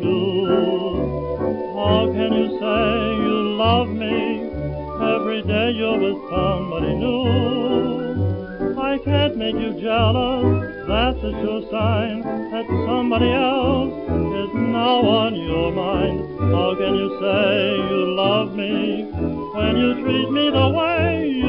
do? How can you say you love me every day you're with somebody new? I can't make you jealous, that's a sure sign that somebody else is now on your mind. How can you say you love me when you treat me the way you?